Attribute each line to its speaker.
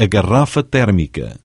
Speaker 1: a garrafa térmica.